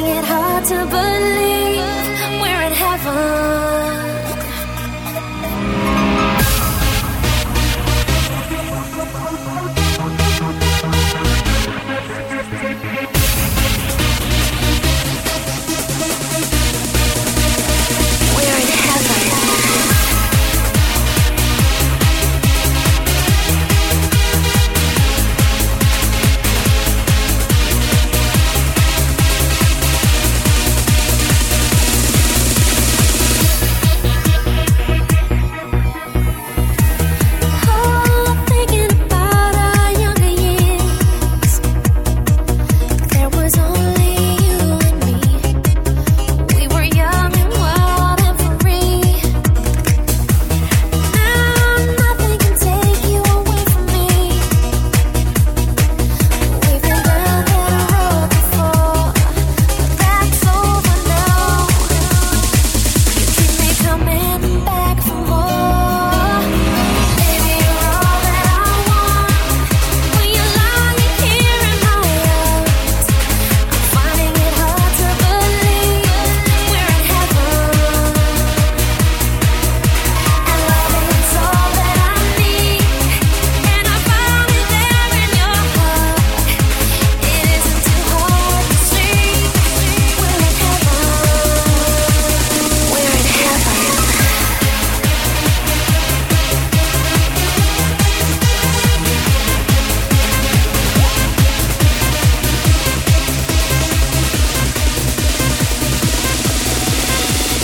finding it hard to believe we're in heaven.